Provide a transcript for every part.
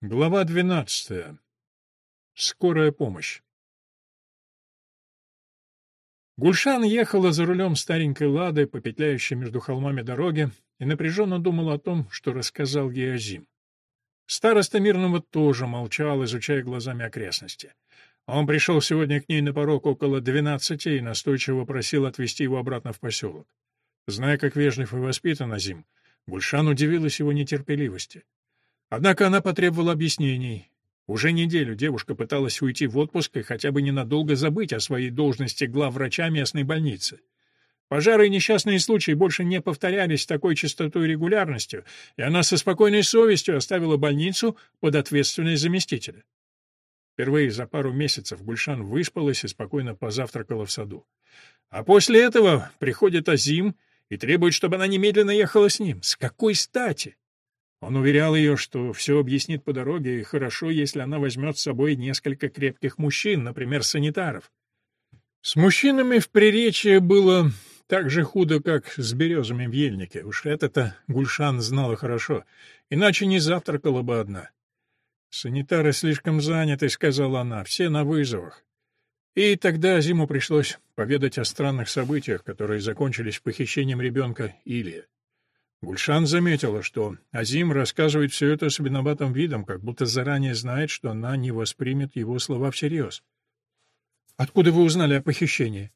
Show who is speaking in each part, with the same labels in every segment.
Speaker 1: Глава двенадцатая. Скорая помощь. Гульшан ехала за рулем старенькой «Лады» по петляющей между холмами дороги и напряженно думала о том, что рассказал ей Азим. Староста Мирного тоже молчал, изучая глазами окрестности. Он пришел сегодня к ней на порог около двенадцати и настойчиво просил отвезти его обратно в поселок. Зная, как вежлив и воспитан Азим, Гульшан удивилась его нетерпеливости. Однако она потребовала объяснений. Уже неделю девушка пыталась уйти в отпуск и хотя бы ненадолго забыть о своей должности главврача местной больницы. Пожары и несчастные случаи больше не повторялись с такой частотой и регулярностью, и она со спокойной совестью оставила больницу под ответственность заместителя. Впервые за пару месяцев Гульшан выспалась и спокойно позавтракала в саду. А после этого приходит Азим и требует, чтобы она немедленно ехала с ним. С какой стати? Он уверял ее, что все объяснит по дороге, и хорошо, если она возьмет с собой несколько крепких мужчин, например, санитаров. С мужчинами в Приречье было так же худо, как с березами в ельнике. Уж это-то Гульшан знала хорошо, иначе не завтракала бы одна. «Санитары слишком заняты», — сказала она, — «все на вызовах». И тогда Зиму пришлось поведать о странных событиях, которые закончились похищением ребенка Илия. Гульшан заметила, что Азим рассказывает все это с виноватым видом, как будто заранее знает, что она не воспримет его слова всерьез. «Откуда вы узнали о похищении?»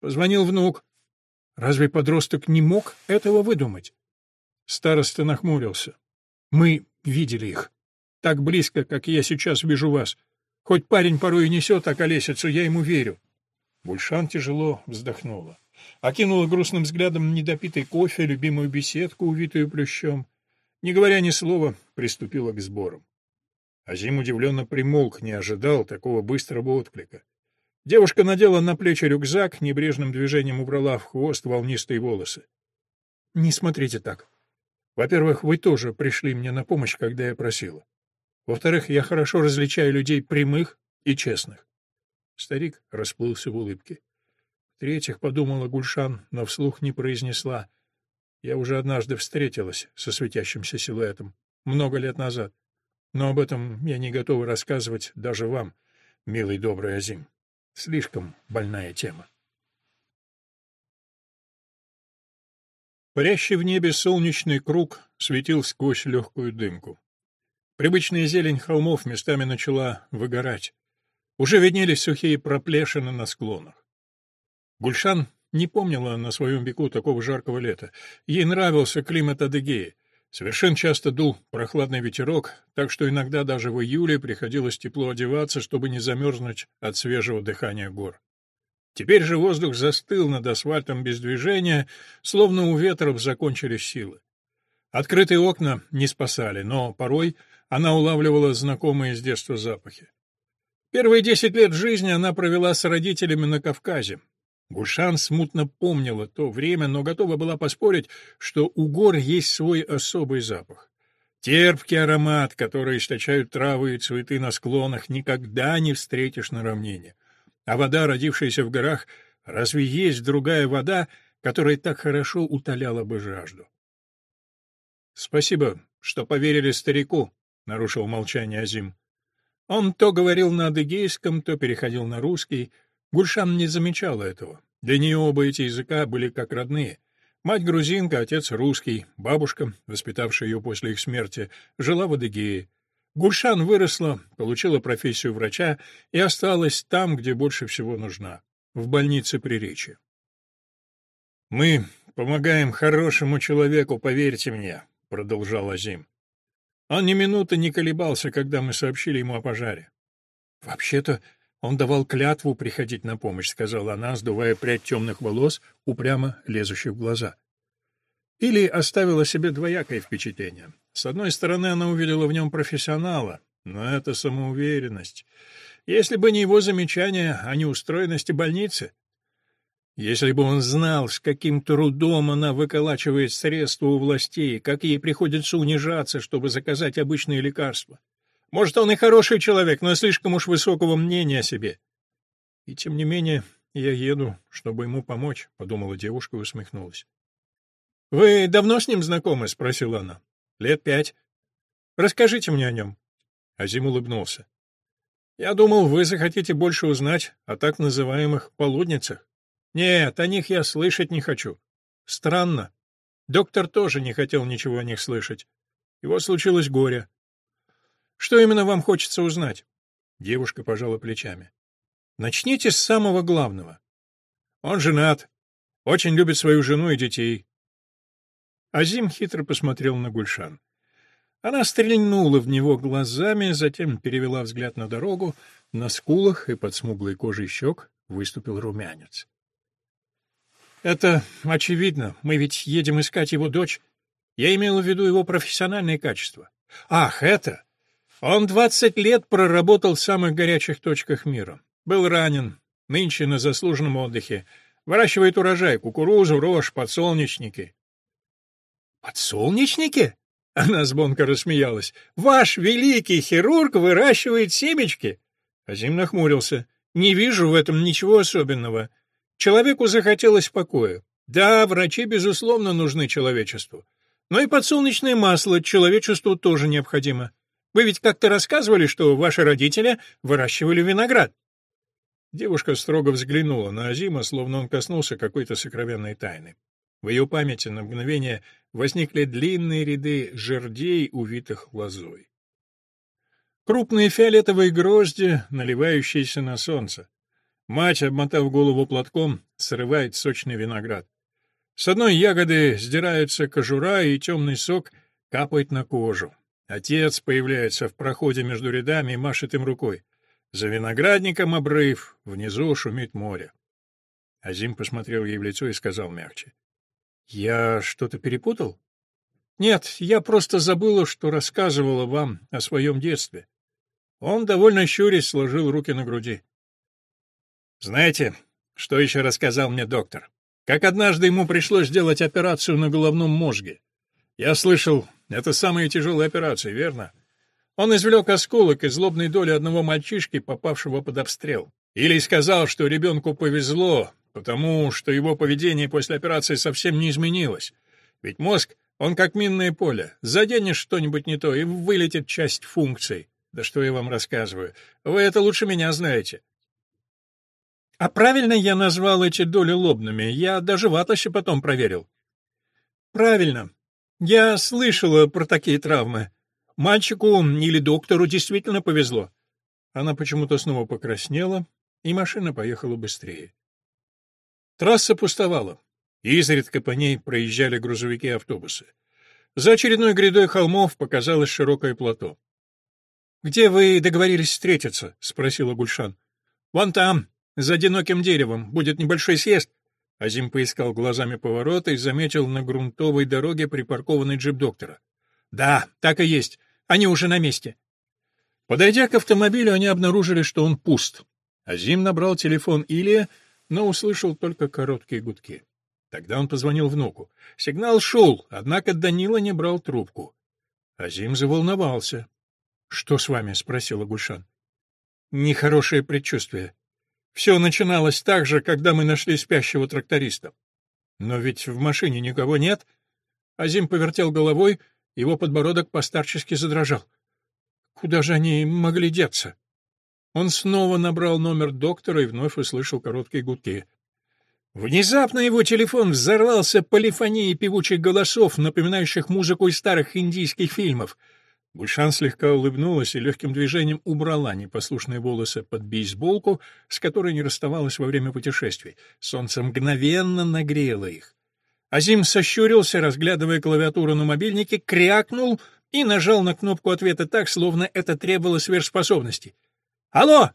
Speaker 1: «Позвонил внук». «Разве подросток не мог этого выдумать?» Староста нахмурился. «Мы видели их. Так близко, как я сейчас вижу вас. Хоть парень порой и несет околесицу, я ему верю». Гульшан тяжело вздохнула окинула грустным взглядом недопитый кофе, любимую беседку, увитую плющом. Не говоря ни слова, приступила к сборам. Азим удивленно примолк, не ожидал такого быстрого отклика. Девушка надела на плечи рюкзак, небрежным движением убрала в хвост волнистые волосы. — Не смотрите так. Во-первых, вы тоже пришли мне на помощь, когда я просила. Во-вторых, я хорошо различаю людей прямых и честных. Старик расплылся в улыбке. В-третьих, подумала Гульшан, но вслух не произнесла. Я уже однажды встретилась со светящимся силуэтом, много лет назад. Но об этом я не готова рассказывать даже вам, милый добрый Азим. Слишком больная тема. Парящий в небе солнечный круг светил сквозь легкую дымку. Привычная зелень холмов местами начала выгорать. Уже виднелись сухие проплешины на склонах. Гульшан не помнила на своем веку такого жаркого лета. Ей нравился климат Адыгеи. Совершенно часто дул прохладный ветерок, так что иногда даже в июле приходилось тепло одеваться, чтобы не замерзнуть от свежего дыхания гор. Теперь же воздух застыл над асфальтом без движения, словно у ветров закончились силы. Открытые окна не спасали, но порой она улавливала знакомые с детства запахи. Первые десять лет жизни она провела с родителями на Кавказе, Гульшан смутно помнила то время, но готова была поспорить, что у гор есть свой особый запах. Терпкий аромат, который источают травы и цветы на склонах, никогда не встретишь на равнине. А вода, родившаяся в горах, разве есть другая вода, которая так хорошо утоляла бы жажду? «Спасибо, что поверили старику», — нарушил молчание Азим. Он то говорил на адыгейском, то переходил на русский — Гульшан не замечала этого. Для нее оба эти языка были как родные. Мать грузинка, отец русский, бабушка, воспитавшая ее после их смерти, жила в Адыгее. Гульшан выросла, получила профессию врача и осталась там, где больше всего нужна — в больнице при речи. «Мы помогаем хорошему человеку, поверьте мне», — продолжал Азим. Он ни минуты не колебался, когда мы сообщили ему о пожаре. «Вообще-то он давал клятву приходить на помощь, сказала она, сдувая прядь темных волос, упрямо лезущих в глаза. Или оставила себе двоякое впечатление. С одной стороны, она увидела в нем профессионала, но это самоуверенность. Если бы не его замечания о неустроенности больницы, если бы он знал, с каким трудом она выколачивает средства у властей, как ей приходится унижаться, чтобы заказать обычные лекарства. Может, он и хороший человек, но слишком уж высокого мнения о себе. И тем не менее, я еду, чтобы ему помочь, — подумала девушка и усмехнулась. — Вы давно с ним знакомы? — спросила она. — Лет пять. Расскажите мне о нем. Азим улыбнулся. Я думал, вы захотите больше узнать о так называемых полудницах. Нет, о них я слышать не хочу. Странно. Доктор тоже не хотел ничего о них слышать. Его случилось горе. Что именно вам хочется узнать? Девушка пожала плечами. Начните с самого главного. Он женат, очень любит свою жену и детей. Азим хитро посмотрел на Гульшан. Она стрельнула в него глазами, затем перевела взгляд на дорогу. На скулах и под смуглой кожей щек выступил румянец. «Это очевидно. Мы ведь едем искать его дочь. Я имела в виду его профессиональные качества. Ах, это! Он двадцать лет проработал в самых горячих точках мира. Был ранен, нынче на заслуженном отдыхе. Выращивает урожай, кукурузу, рожь, подсолнечники». «Подсолнечники?» Она звонко рассмеялась. «Ваш великий хирург выращивает семечки?» Азим нахмурился. «Не вижу в этом ничего особенного. Человеку захотелось покоя. Да, врачи, безусловно, нужны человечеству. Но и подсолнечное масло человечеству тоже необходимо. Вы ведь как-то рассказывали, что ваши родители выращивали виноград». Девушка строго взглянула на Азима, словно он коснулся какой-то сокровенной тайны. В ее памяти на мгновение возникли длинные ряды жердей, увитых лозой. Крупные фиолетовые грозди, наливающиеся на солнце. Мать, обмотав голову платком, срывает сочный виноград. С одной ягоды сдирается кожура, и темный сок капает на кожу. Отец появляется в проходе между рядами и машет им рукой. За виноградником обрыв, внизу шумит море. Азим посмотрел ей в лицо и сказал мягче. Я что-то перепутал? Нет, я просто забыла, что рассказывала вам о своем детстве. Он довольно щурясь сложил руки на груди. Знаете, что еще рассказал мне доктор? Как однажды ему пришлось сделать операцию на головном мозге. Я слышал, это самая тяжелая операция, верно? Он извлек осколок из лобной доли одного мальчишки, попавшего под обстрел. Или сказал, что ребенку повезло, потому что его поведение после операции совсем не изменилось. Ведь мозг, он как минное поле. Заденешь что-нибудь не то, и вылетит часть функций. Да что я вам рассказываю? Вы это лучше меня знаете. А правильно я назвал эти доли лобными? Я даже в потом проверил. Правильно. Я слышала про такие травмы. Мальчику или доктору действительно повезло. Она почему-то снова покраснела, и машина поехала быстрее. Трасса пустовала. Изредка по ней проезжали грузовики и автобусы. За очередной грядой холмов показалось широкое плато. «Где вы договорились встретиться?» — спросила Гульшан. «Вон там, за одиноким деревом, будет небольшой съезд». Азим поискал глазами поворота и заметил на грунтовой дороге припаркованный джип доктора. «Да, так и есть. Они уже на месте». Подойдя к автомобилю, они обнаружили, что он пуст. Азим набрал телефон Илия но услышал только короткие гудки. Тогда он позвонил внуку. Сигнал шел, однако Данила не брал трубку. Азим заволновался. — Что с вами? — спросила Гульшан. — Нехорошее предчувствие. Все начиналось так же, когда мы нашли спящего тракториста. Но ведь в машине никого нет. Азим повертел головой, его подбородок постарчески задрожал. Куда же они могли деться? Он снова набрал номер доктора и вновь услышал короткие гудки. Внезапно его телефон взорвался полифонией певучих голосов, напоминающих музыку из старых индийских фильмов. Гульшан слегка улыбнулась и легким движением убрала непослушные волосы под бейсболку, с которой не расставалась во время путешествий. Солнце мгновенно нагрело их. Азим сощурился, разглядывая клавиатуру на мобильнике, крякнул и нажал на кнопку ответа так, словно это требовало сверхспособности. «Алло!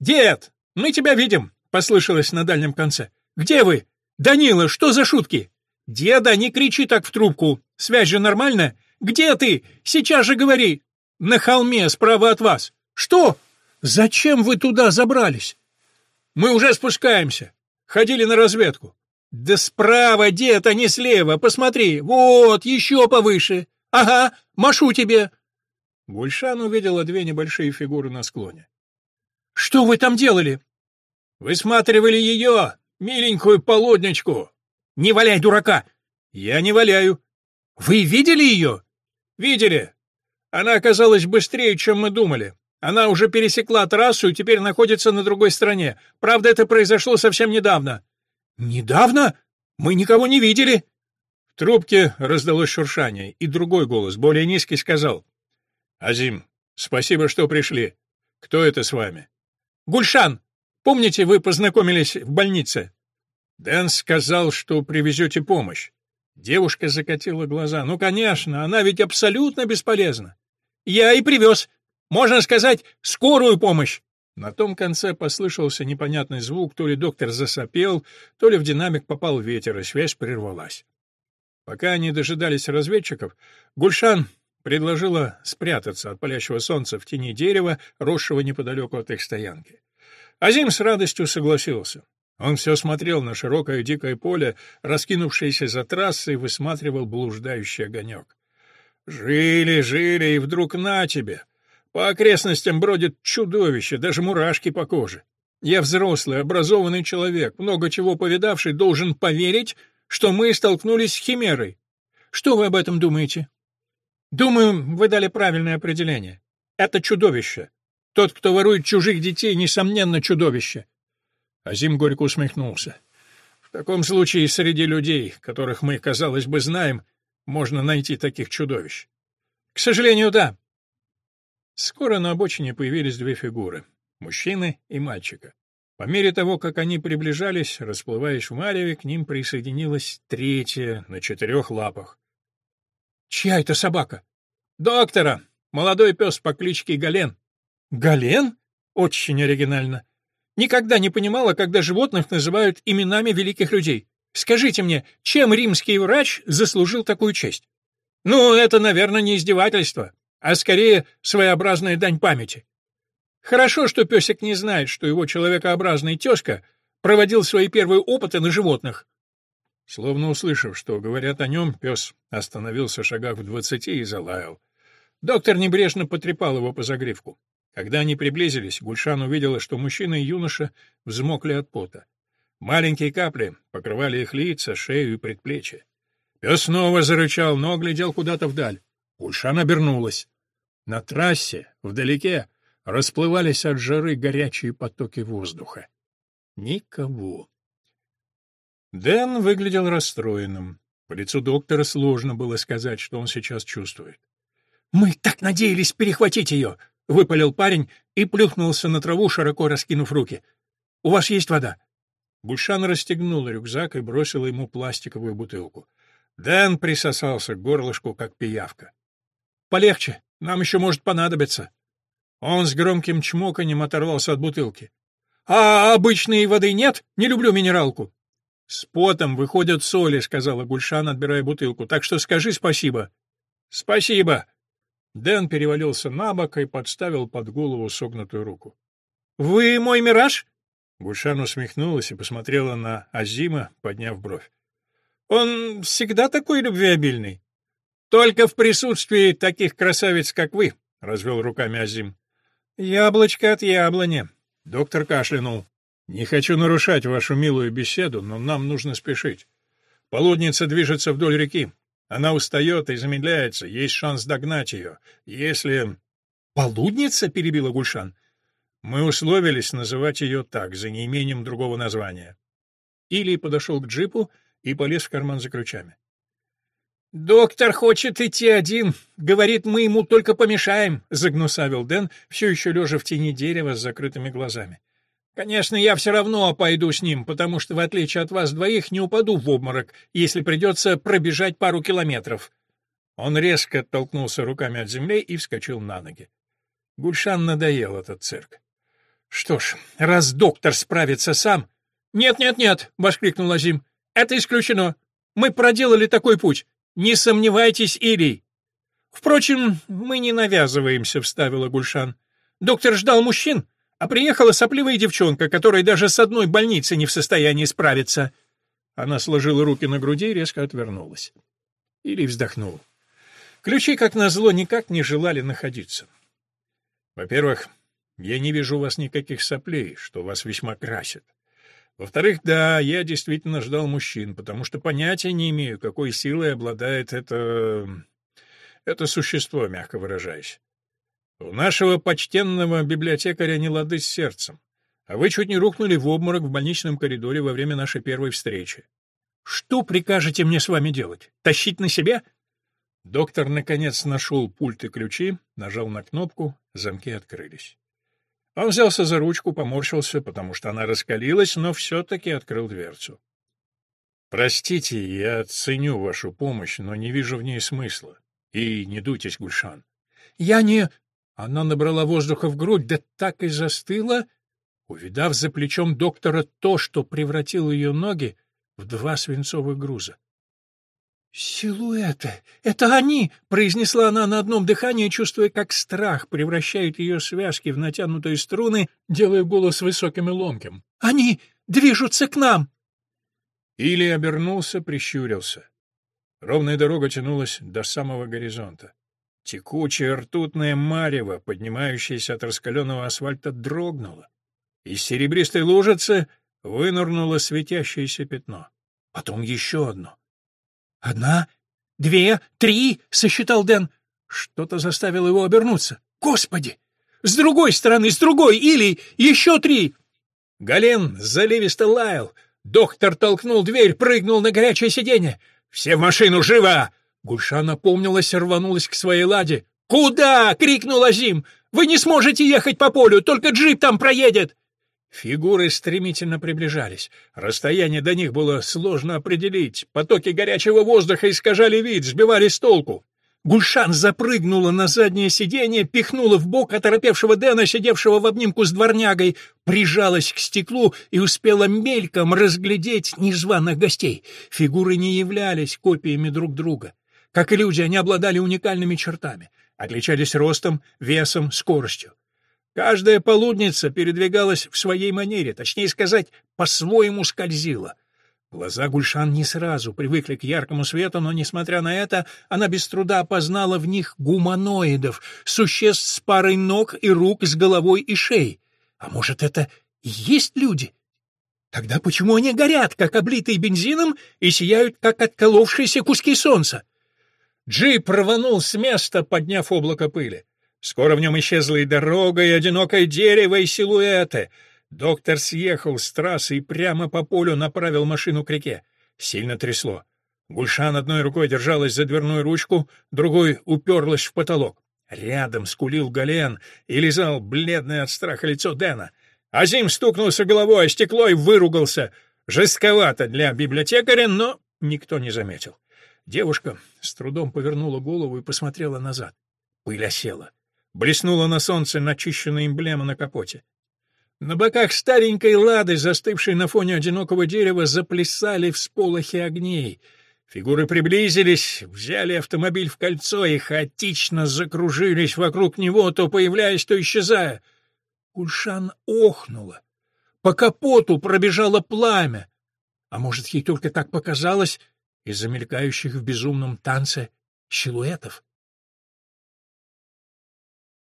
Speaker 1: Дед, мы тебя видим!» — послышалось на дальнем конце. «Где вы? Данила, что за шутки?» «Деда, не кричи так в трубку! Связь же нормальная! Где ты? Сейчас же говори!» «На холме, справа от вас!» «Что? Зачем вы туда забрались?» «Мы уже спускаемся. Ходили на разведку». «Да справа, дед, а не слева. Посмотри. Вот, еще повыше. Ага, машу тебе». Гульшан увидела две небольшие фигуры на склоне. Что вы там делали? Высматривали ее, миленькую полудничку. Не валяй дурака. Я не валяю. Вы видели ее? Видели. Она оказалась быстрее, чем мы думали. Она уже пересекла трассу и теперь находится на другой стороне. Правда, это произошло совсем недавно». «Недавно? Мы никого не видели». В трубке раздалось шуршание, и другой голос, более низкий, сказал. «Азим, спасибо, что пришли. Кто это с вами?» «Гульшан. Помните, вы познакомились в больнице?» Дэн сказал, что привезете помощь. Девушка закатила глаза. «Ну, конечно, она ведь абсолютно бесполезна. Я и привез. Можно сказать, скорую помощь!» На том конце послышался непонятный звук, то ли доктор засопел, то ли в динамик попал ветер, и связь прервалась. Пока они дожидались разведчиков, Гульшан предложила спрятаться от палящего солнца в тени дерева, росшего неподалеку от их стоянки. Азим с радостью согласился. Он все смотрел на широкое дикое поле, раскинувшееся за трассой, высматривал блуждающий огонек. «Жили, жили, и вдруг на тебе! По окрестностям бродит чудовище, даже мурашки по коже. Я взрослый, образованный человек, много чего повидавший, должен поверить, что мы столкнулись с химерой. Что вы об этом думаете? Думаю, вы дали правильное определение. Это чудовище. Тот, кто ворует чужих детей, несомненно, чудовище. Азим горько усмехнулся. В таком случае среди людей, которых мы, казалось бы, знаем, можно найти таких чудовищ. К сожалению, да. Скоро на обочине появились две фигуры — мужчины и мальчика. По мере того, как они приближались, расплываясь в мареве, к ним присоединилась третья на четырех лапах. «Чья это собака?» «Доктора! Молодой пес по кличке Гален». «Гален? Очень оригинально. Никогда не понимала, когда животных называют именами великих людей. Скажите мне, чем римский врач заслужил такую честь?» «Ну, это, наверное, не издевательство а скорее своеобразная дань памяти. Хорошо, что песик не знает, что его человекообразный тезка проводил свои первые опыты на животных. Словно услышав, что говорят о нем, пес остановился в шагах в двадцати и залаял. Доктор небрежно потрепал его по загривку. Когда они приблизились, Гульшан увидела, что мужчина и юноша взмокли от пота. Маленькие капли покрывали их лица, шею и предплечья. Пес снова зарычал, но глядел куда-то вдаль. Гульшан обернулась. На трассе, вдалеке, расплывались от жары горячие потоки воздуха. Никого. Дэн выглядел расстроенным. По лицу доктора сложно было сказать, что он сейчас чувствует. «Мы так надеялись перехватить ее!» — выпалил парень и плюхнулся на траву, широко раскинув руки. «У вас есть вода?» Гульшан расстегнула рюкзак и бросила ему пластиковую бутылку. Дэн присосался к горлышку, как пиявка. «Полегче, нам еще может понадобиться». Он с громким чмоканьем оторвался от бутылки. «А обычной воды нет? Не люблю минералку». «С потом выходят соли», — сказала Гульшан, отбирая бутылку. «Так что скажи спасибо». «Спасибо». Дэн перевалился на бок и подставил под голову согнутую руку. «Вы мой мираж?» Гульшан усмехнулась и посмотрела на Азима, подняв бровь. «Он всегда такой любвеобильный?» Только в присутствии таких красавиц, как вы, развел руками Азим. Яблочко от яблони. Доктор кашлянул. Не хочу нарушать вашу милую беседу, но нам нужно спешить. Полудница движется вдоль реки. Она устает и замедляется, есть шанс догнать ее. Если... «Полудница?» — перебила Гульшан. Мы условились называть ее так, за неимением другого названия. Или подошел к джипу и полез в карман за ключами. «Доктор хочет идти один. Говорит, мы ему только помешаем», — загнусавил Дэн, все еще лежа в тени дерева с закрытыми глазами. «Конечно, я все равно пойду с ним, потому что, в отличие от вас двоих, не упаду в обморок, если придется пробежать пару километров». Он резко оттолкнулся руками от земли и вскочил на ноги. Гульшан надоел этот цирк. «Что ж, раз доктор справится сам...» «Нет-нет-нет!» — воскликнул Азим. «Это исключено. Мы проделали такой путь. Не сомневайтесь, Ирий. Впрочем, мы не навязываемся, вставила Гульшан. Доктор ждал мужчин, а приехала сопливая девчонка, которая даже с одной больницей не в состоянии справиться. Она сложила руки на груди и резко отвернулась. Ирий вздохнул. Ключи, как назло, никак не желали находиться. Во-первых, я не вижу у вас никаких соплей, что вас весьма красит. Во-вторых, да, я действительно ждал мужчин, потому что понятия не имею, какой силой обладает это... Это существо, мягко выражаясь. У нашего почтенного библиотекаря не лады с сердцем. А вы чуть не рухнули в обморок в больничном коридоре во время нашей первой встречи. Что прикажете мне с вами делать? Тащить на себя? Доктор, наконец, нашел пульт и ключи, нажал на кнопку, замки открылись. Он взялся за ручку, поморщился, потому что она раскалилась, но все-таки открыл дверцу. «Простите, я ценю вашу помощь, но не вижу в ней смысла. И не дуйтесь, Гульшан». «Я не...» Она набрала воздуха в грудь, да так и застыла, увидав за плечом доктора то, что превратило ее ноги в два свинцовых груза. «Силуэты! Это они!» — произнесла она на одном дыхании, чувствуя, как страх превращает ее связки в натянутые струны, делая голос высоким и ломким. «Они движутся к нам!» Или обернулся, прищурился. Ровная дорога тянулась до самого горизонта. Текучая ртутная марево, поднимающаяся от раскаленного асфальта, дрогнула. Из серебристой лужицы вынырнуло светящееся пятно. Потом еще одно. «Одна, две, три!» — сосчитал Дэн. Что-то заставило его обернуться. «Господи! С другой стороны, с другой! Или еще три!» Гален заливисто лаял. Доктор толкнул дверь, прыгнул на горячее сиденье. «Все в машину, живо!» Гульшан опомнилась и рванулась к своей ладе. «Куда?» — крикнул Азим. «Вы не сможете ехать по полю, только джип там проедет!» Фигуры стремительно приближались. Расстояние до них было сложно определить. Потоки горячего воздуха искажали вид, сбивали с толку. Гульшан запрыгнула на заднее сиденье, пихнула в бок оторопевшего Дэна, сидевшего в обнимку с дворнягой, прижалась к стеклу и успела мельком разглядеть незваных гостей. Фигуры не являлись копиями друг друга. Как и люди, они обладали уникальными чертами, отличались ростом, весом, скоростью. Каждая полудница передвигалась в своей манере, точнее сказать, по-своему скользила. Глаза Гульшан не сразу привыкли к яркому свету, но, несмотря на это, она без труда опознала в них гуманоидов, существ с парой ног и рук с головой и шеей. А может, это и есть люди? Тогда почему они горят, как облитые бензином, и сияют, как отколовшиеся куски солнца? Джип рванул с места, подняв облако пыли. Скоро в нем исчезла и дорога, и одинокое дерево, и силуэты. Доктор съехал с трассы и прямо по полю направил машину к реке. Сильно трясло. Гульшан одной рукой держалась за дверную ручку, другой уперлась в потолок. Рядом скулил Гален и лизал бледное от страха лицо Дэна. Азим стукнулся головой о стекло и выругался. Жестковато для библиотекаря, но никто не заметил. Девушка с трудом повернула голову и посмотрела назад. Пыль осела. Блеснула на солнце начищенная эмблема на капоте. На боках старенькой лады, застывшей на фоне одинокого дерева, заплясали всполохи огней. Фигуры приблизились, взяли автомобиль в кольцо и хаотично закружились вокруг него, то появляясь, то исчезая. Ульшан охнула. По капоту пробежало пламя. А может, ей только так показалось из-за мелькающих в безумном танце силуэтов?